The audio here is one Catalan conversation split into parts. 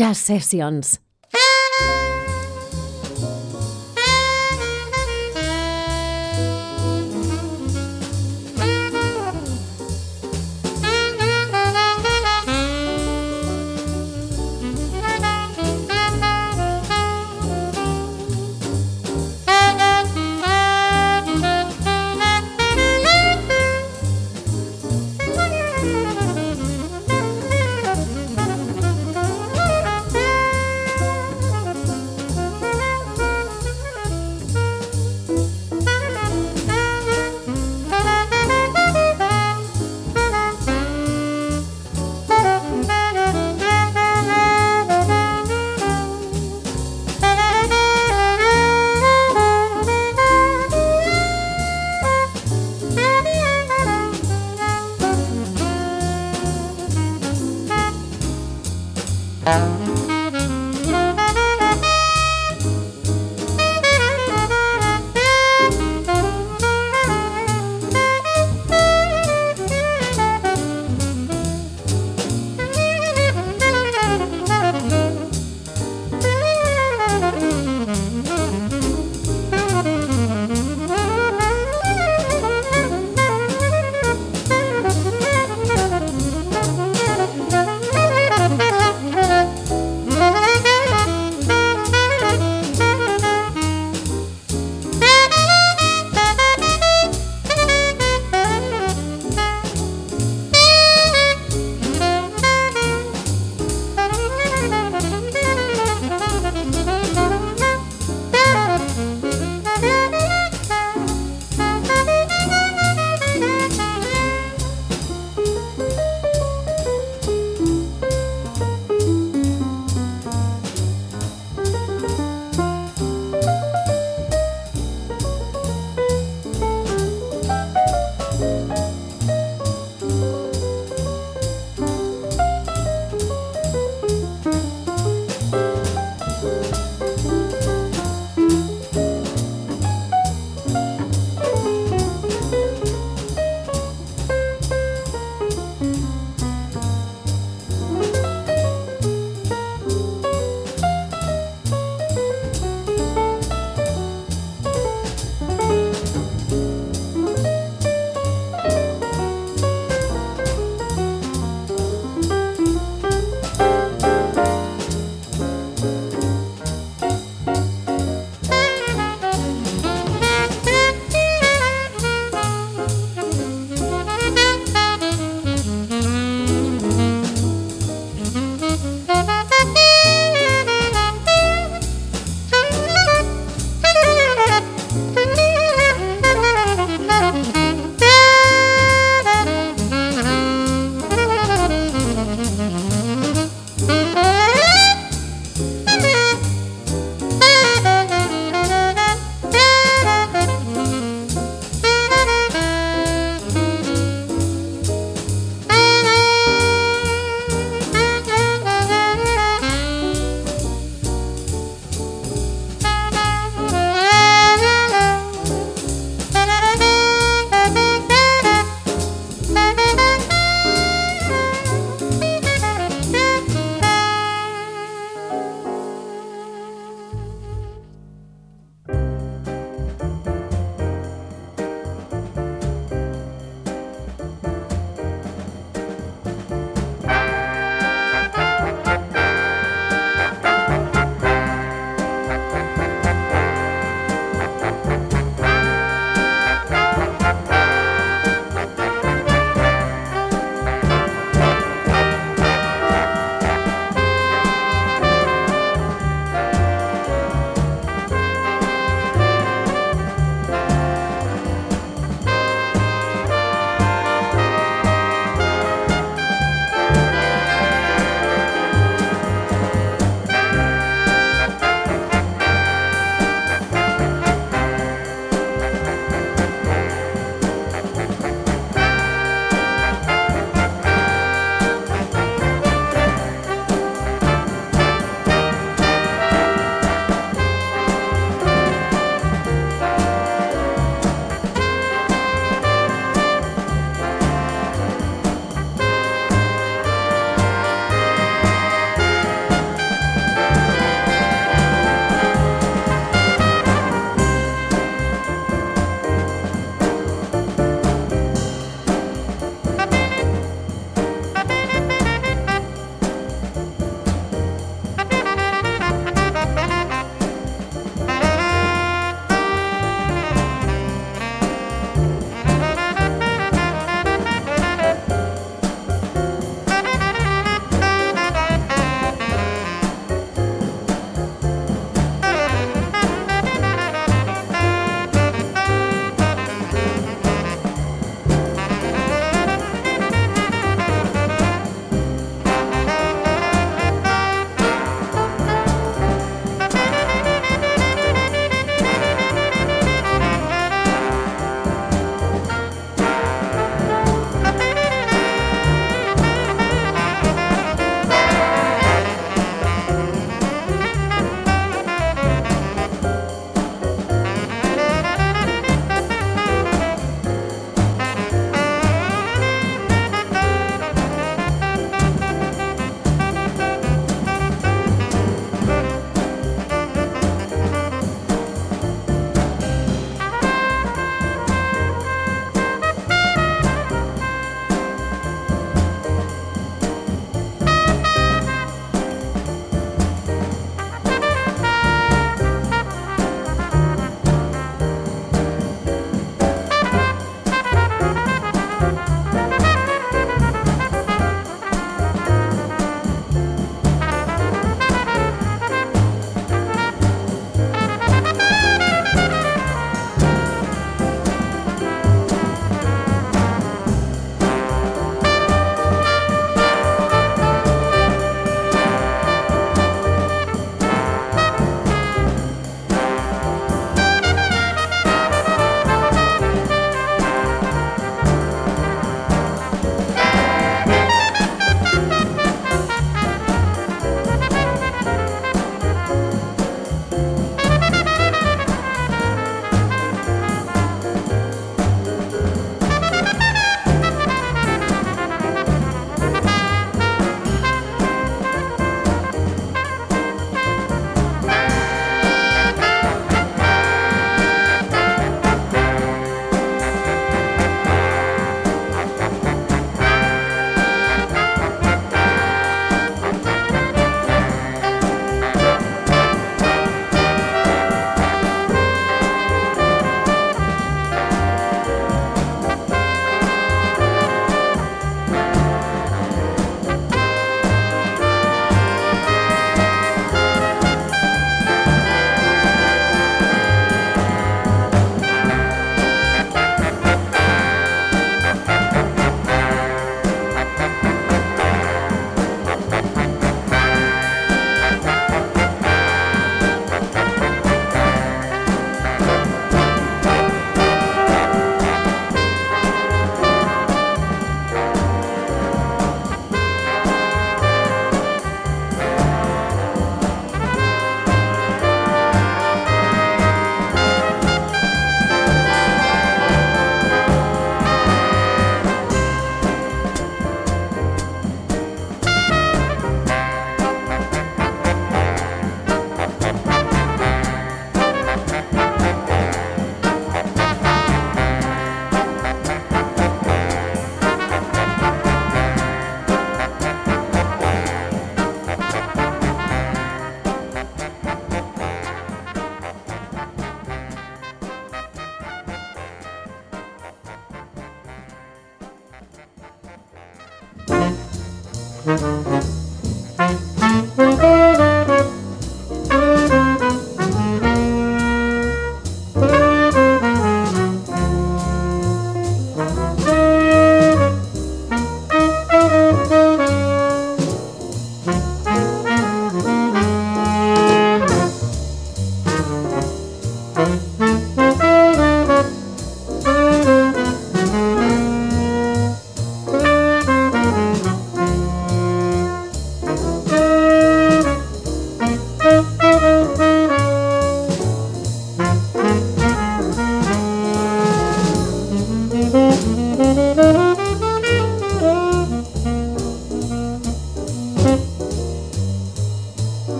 Jazz Sessions.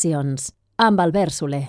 Sessions, amb Albert Soler.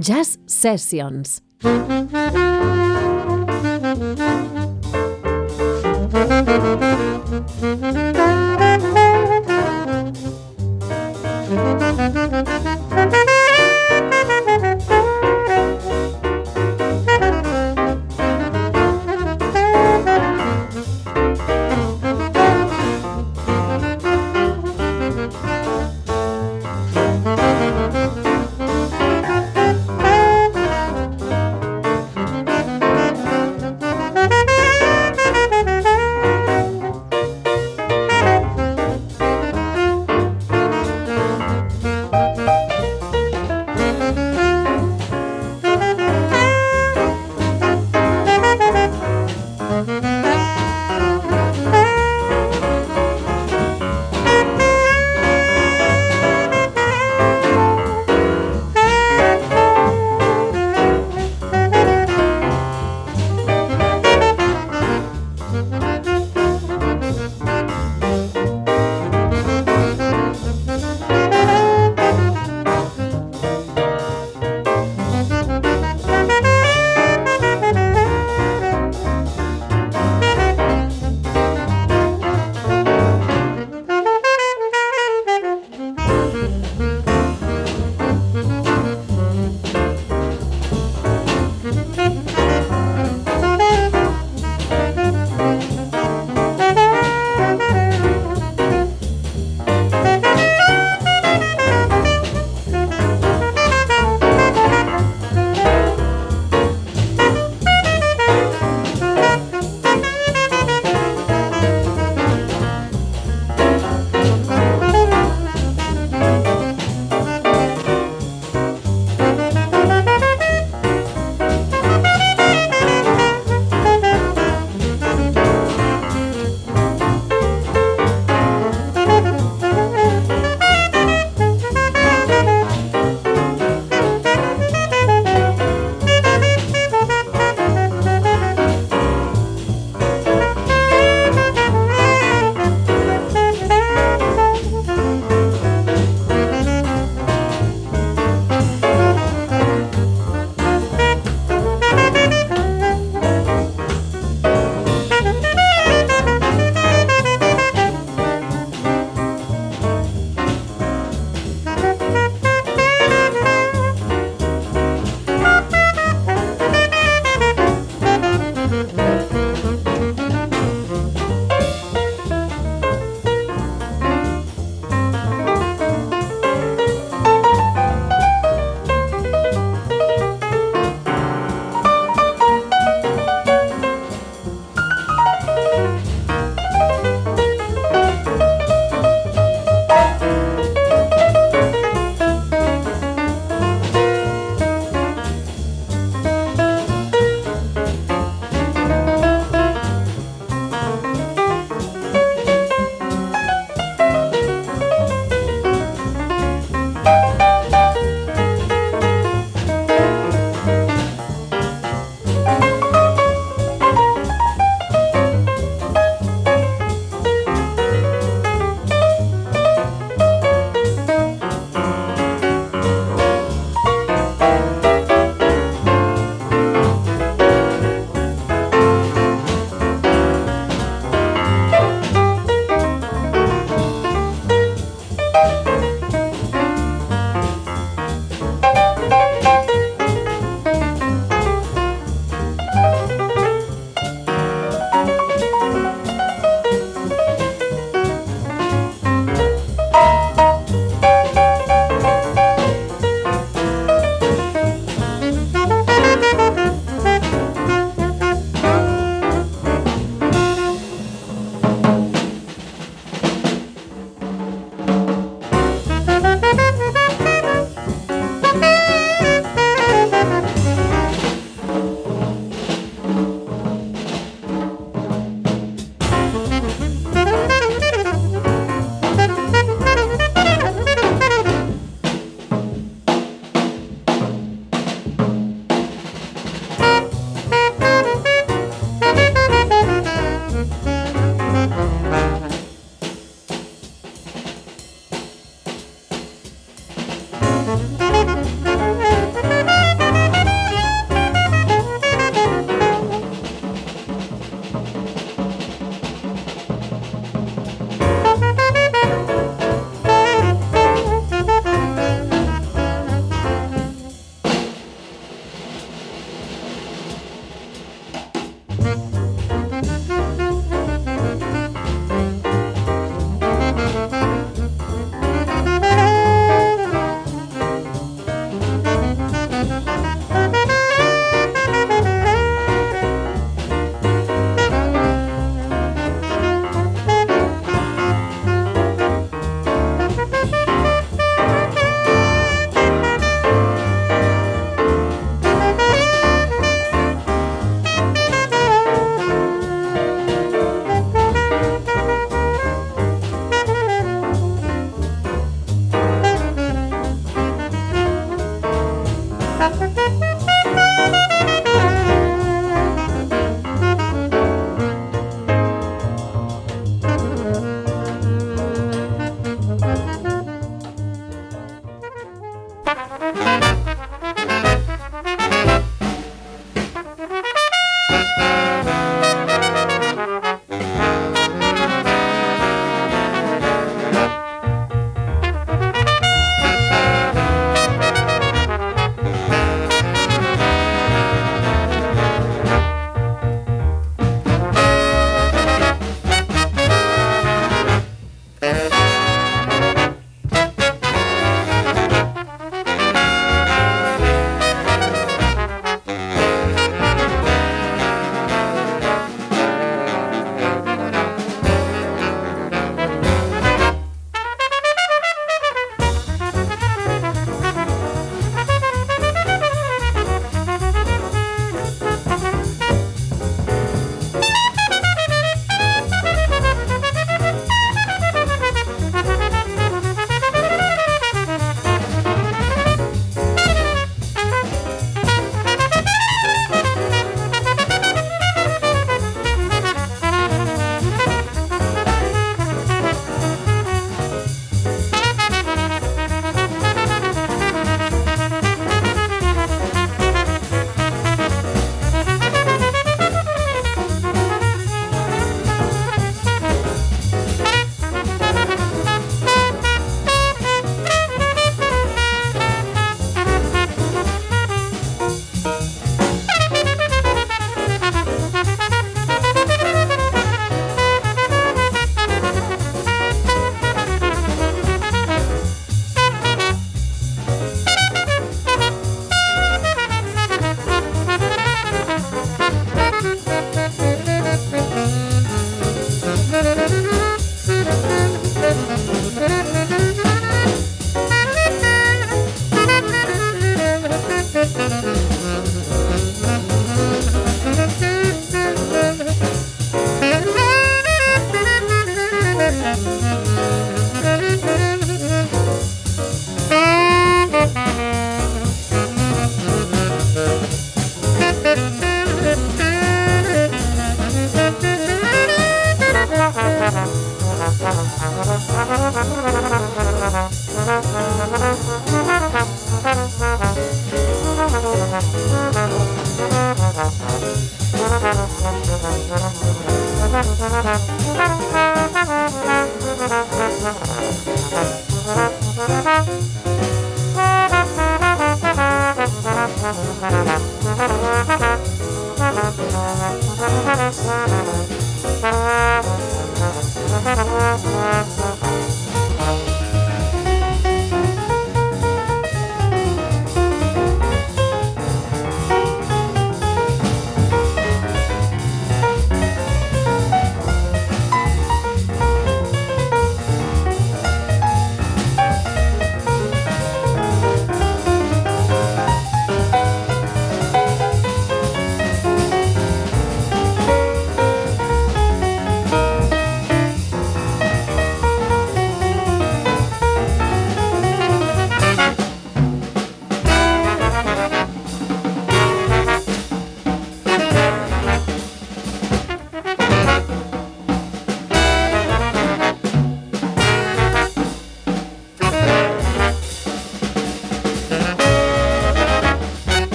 Jazz Sessions.